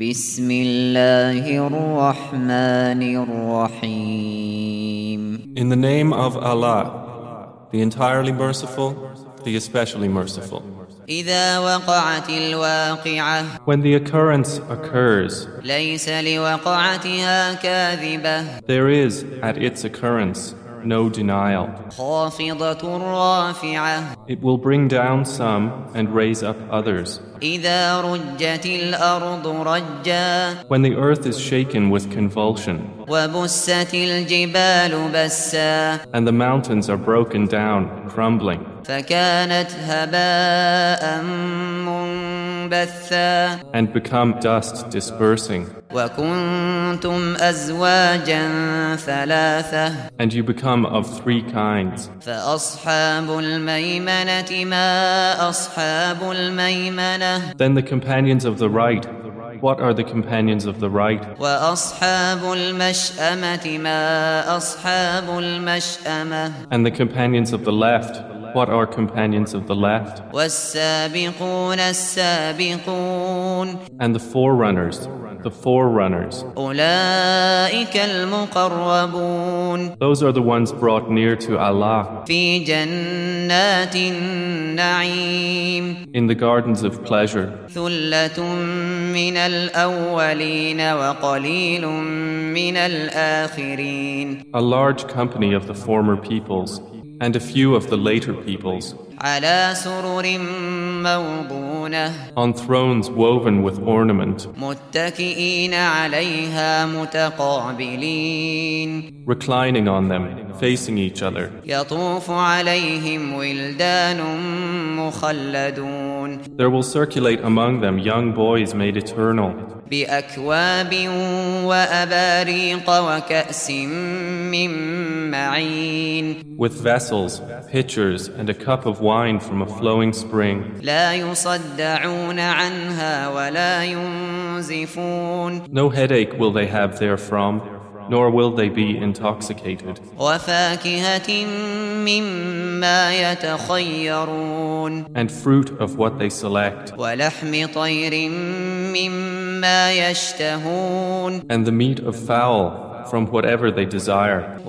بسم الله الرحمن الرحيم In the name of Allah, the entirely merciful, the especially merciful. إذا وقعت الواقعة When the occurrence occurs, ليس لوقعتها كاذبة there is at its occurrence no denial. It will bring down some and raise up others. When the earth is shaken with convulsion, and the mountains are broken down, crumbling فكانت هباء منبثا and become dust dispersing, وكنتم أزواجا ثلاثة and you become of three kinds. فأصحاب الميمنة ما أصحاب الميمنة Then the companions of the right, what are the companions of the right? وأصحاب المشأمة ما أصحاب المشأمة And the companions of the left, what are companions of the left, and the forerunners, the forerunners. Those are the ones brought near to Allah in the gardens of pleasure. A large company of the former peoples and a few of the later peoples على سرر موضونة on thrones woven with ornament, متكئين عليها متقابلين reclining on them, facing each other. يطوف عليهم ولدان مخلدون There will circulate among them young boys made eternal بأكواب وأباريق وكأس من معين with vessels, pitchers, and a cup of wine from a flowing spring. لا يصدعون عنها ولا ينزفون No headache will they have therefrom, nor will they be intoxicated. وفاكهة مما يتخيرون And fruit of what they select, ولحم طير مما يشتهون and the meat of fowl from whatever they desire.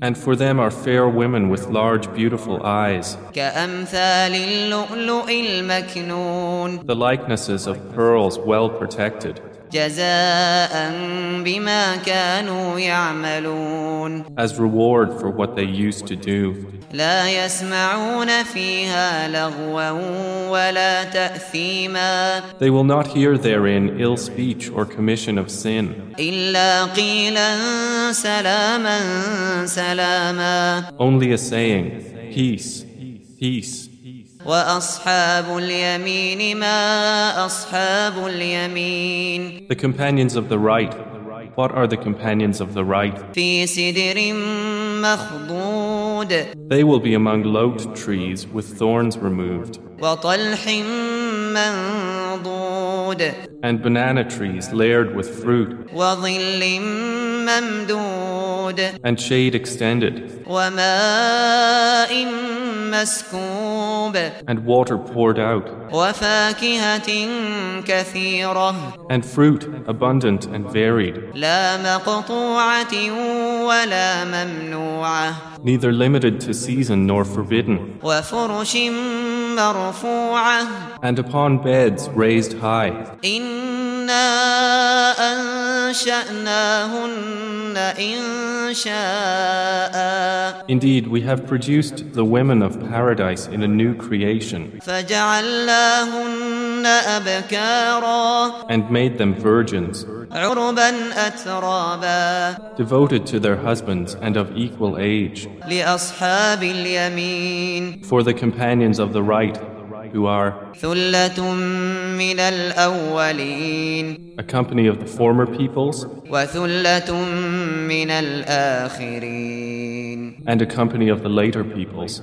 And for them are fair women with large, beautiful eyes. The likenesses of pearls well protected. As reward for what they used to do. They will not hear therein ill speech or commission of sin. Only a saying, peace, peace. The companions of the right What are the companions of the right? They will be among lote trees with thorns removed. And banana trees layered with fruit. And shade extended. And water poured out. And fruit abundant and varied. Neither limited to season nor forbidden. And upon beds raised high. إنا أنشأناهن إن شاء Indeed, we have produced the women of paradise in a new creation, فجعلناهن أبكارا and made them virgins, عربا أترابا devoted to their husbands and of equal age, لأصحاب اليمين for the companions of the right, who are a company of the former peoples and a company of the later peoples.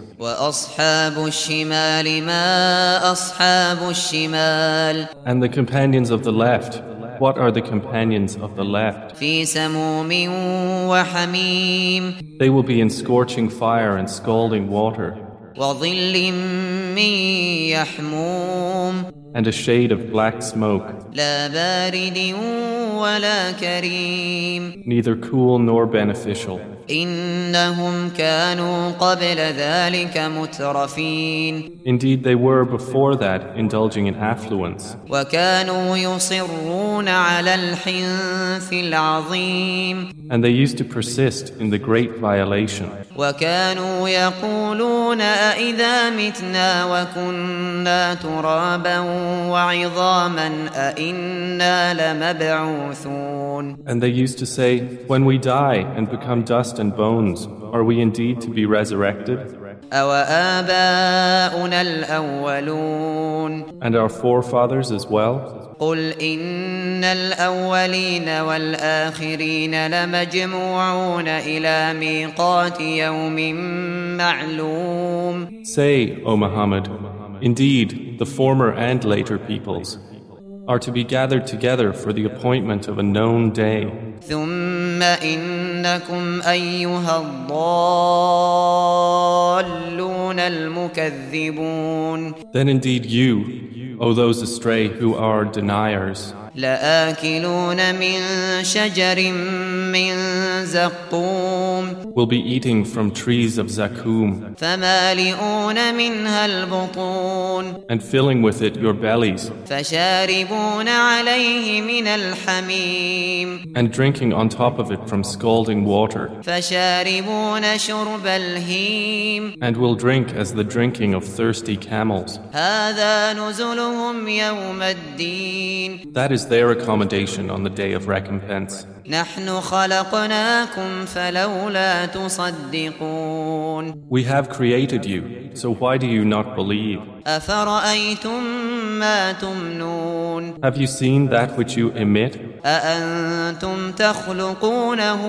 And the companions of the left. What are the companions of the left? They will be in scorching fire and scalding water. وظل من يحموم. and a shade of black smoke, لا بارد ولا كريم neither cool nor beneficial. إنهم كانوا قبل ذلك مترفين Indeed, they were before that indulging in affluence, وكانوا يصرون على الحنث العظيم and they used to persist in the great violation. وكانوا يقولون أإذا متنا وكنا ترابا وعظاما أإنا لمبعوثون And they used to say, When we die and become dust and bones, are we indeed to be resurrected? أوآباؤنا الأولون And our forefathers as well? قل إن الأولين والآخرين لمجموعون إلى ميقات يوم معلوم Say, O Muhammad, indeed, the former and later peoples are to be gathered together for the appointment of a known day. ثم إنكم أيها الضالون المكذبون Then indeed you, O those astray who are deniers. Will be eating from trees of zaqqum. And filling with it your bellies. And drinking on top of it from scalding water. And will drink as the drinking of thirsty camels. هذا نزلهم يوم الدين That is their accommodation on the day of recompense. نحن خلقناكم فلولا تصدقون We have created you, so why do you not believe? أفرأيتم ما تمنون Have you seen that which you emit? أأنتم تخلقونه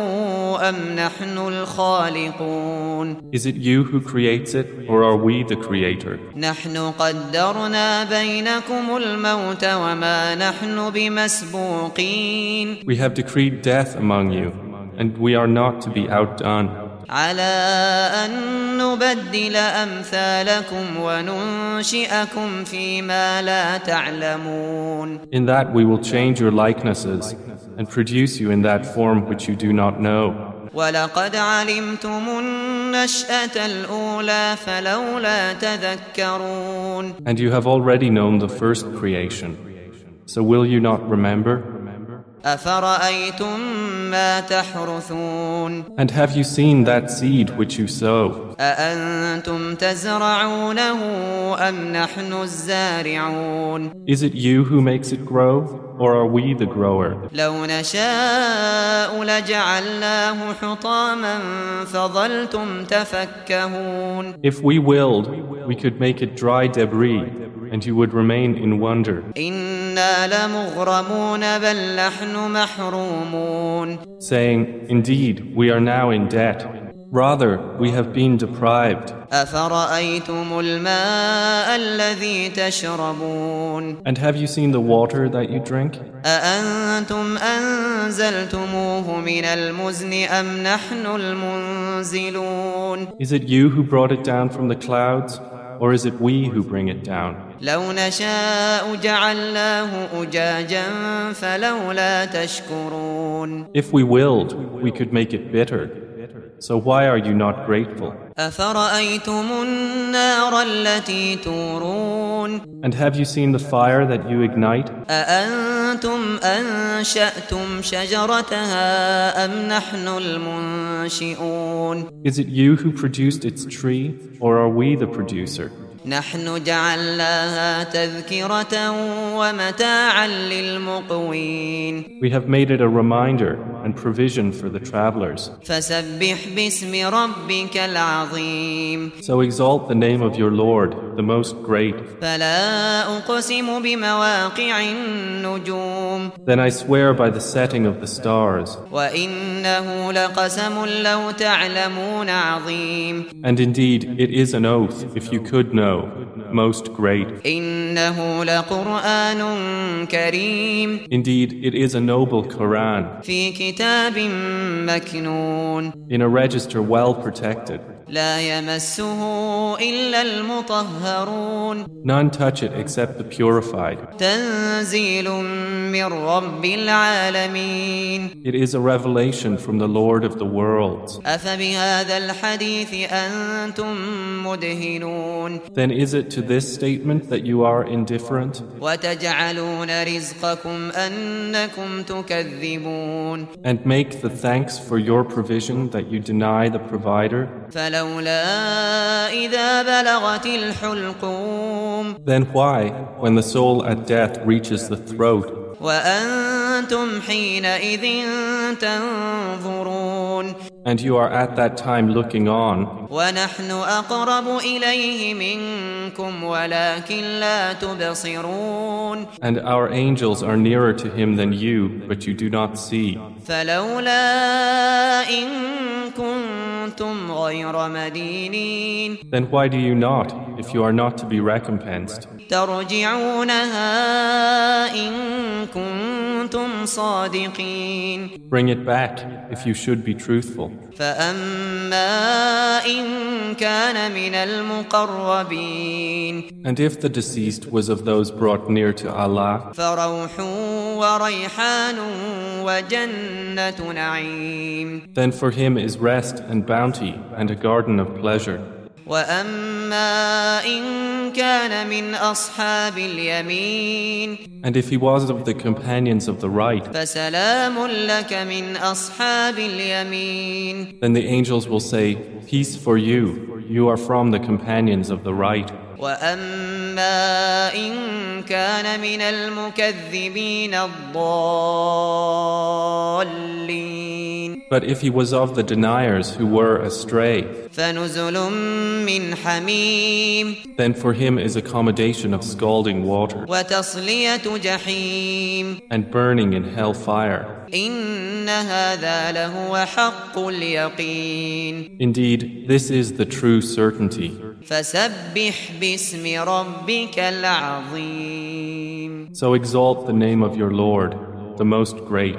أم نحن الخالقون Is it you who creates it, or are we the creator? نحن قدرنا بينكم الموت وما نحن بمسبوقين We have decreed death among you, and we are not to be outdone. على أن نبدل أمثالكم وننشئكم فيما لا تعلمون In that we will change your likenesses and produce you in that form which you do not know. ولقد علمتم النشأة الأولى فلولا تذكرون And you have already known the first creation. So will you not remember? أفرأيتم ما تحرثون And have you seen that seed which you sow? أأنتم تزرعونه أم نحن الزارعون Is it you who makes it grow, or are we the grower? لو نشاء لجعلناه حطاما فظلتم تفكهون If we willed, we could make it dry debris, and you would remain in wonder. Saying, Indeed, we are now in debt. Rather, we have been deprived. And have you seen the water that you drink? Is it you who brought it down from the clouds or is it we who bring it down? لو نشاء جعلناه أجاجا فلولا تشكرون If we willed, we could make it bitter. So why are you not grateful? أفرأيتم النار التي تورون And have you seen the fire that you ignite? أأنتم أنشأتم شجرتها أم نحن المنشئون Is it you who produced its tree, or are we the producer? نحن جعلناها تذكرة ومتاعا للمقوين We have made it a reminder and provision for the travelers. فسبح باسم ربك العظيم So exalt the name of your Lord, the most great. فلا أقسم بمواقع النجوم Then I swear by the setting of the stars. وإنه لقسم لو تعلمون عظيم And indeed, it is an oath, if you could know, know, most great. Indeed, it is a noble Quran in a register well protected. لا يمسه إلا المطهرون None touch it except the purified. تنزيل من رب العالمين It is a revelation from the Lord of the worlds. أفبهذا الحديث أنتم مدهنون Then is it to this statement that you are indifferent? وتجعلون رزقكم أنكم تكذبون And make the thanks for your provision that you deny the provider? فلولا إذا بلغت الحلقوم then why, when the soul at death reaches the throat, and you are at that time looking on. And our angels are nearer to him than you, but you do not see. Then why do you not, if you are not to be recompensed? Bring it back if you should be truthful. And if the deceased was of those brought near to Allah, then for him is rest and bounty and a garden of pleasure. And if he was of the companions of the right, then the angels will say, Peace for you, you are from the companions of the right. But if he was of the deniers who were astray, then for him is accommodation of scalding water and burning in hell fire. Indeed, this is the true certainty. So exalt the name of your Lord, the Most Great.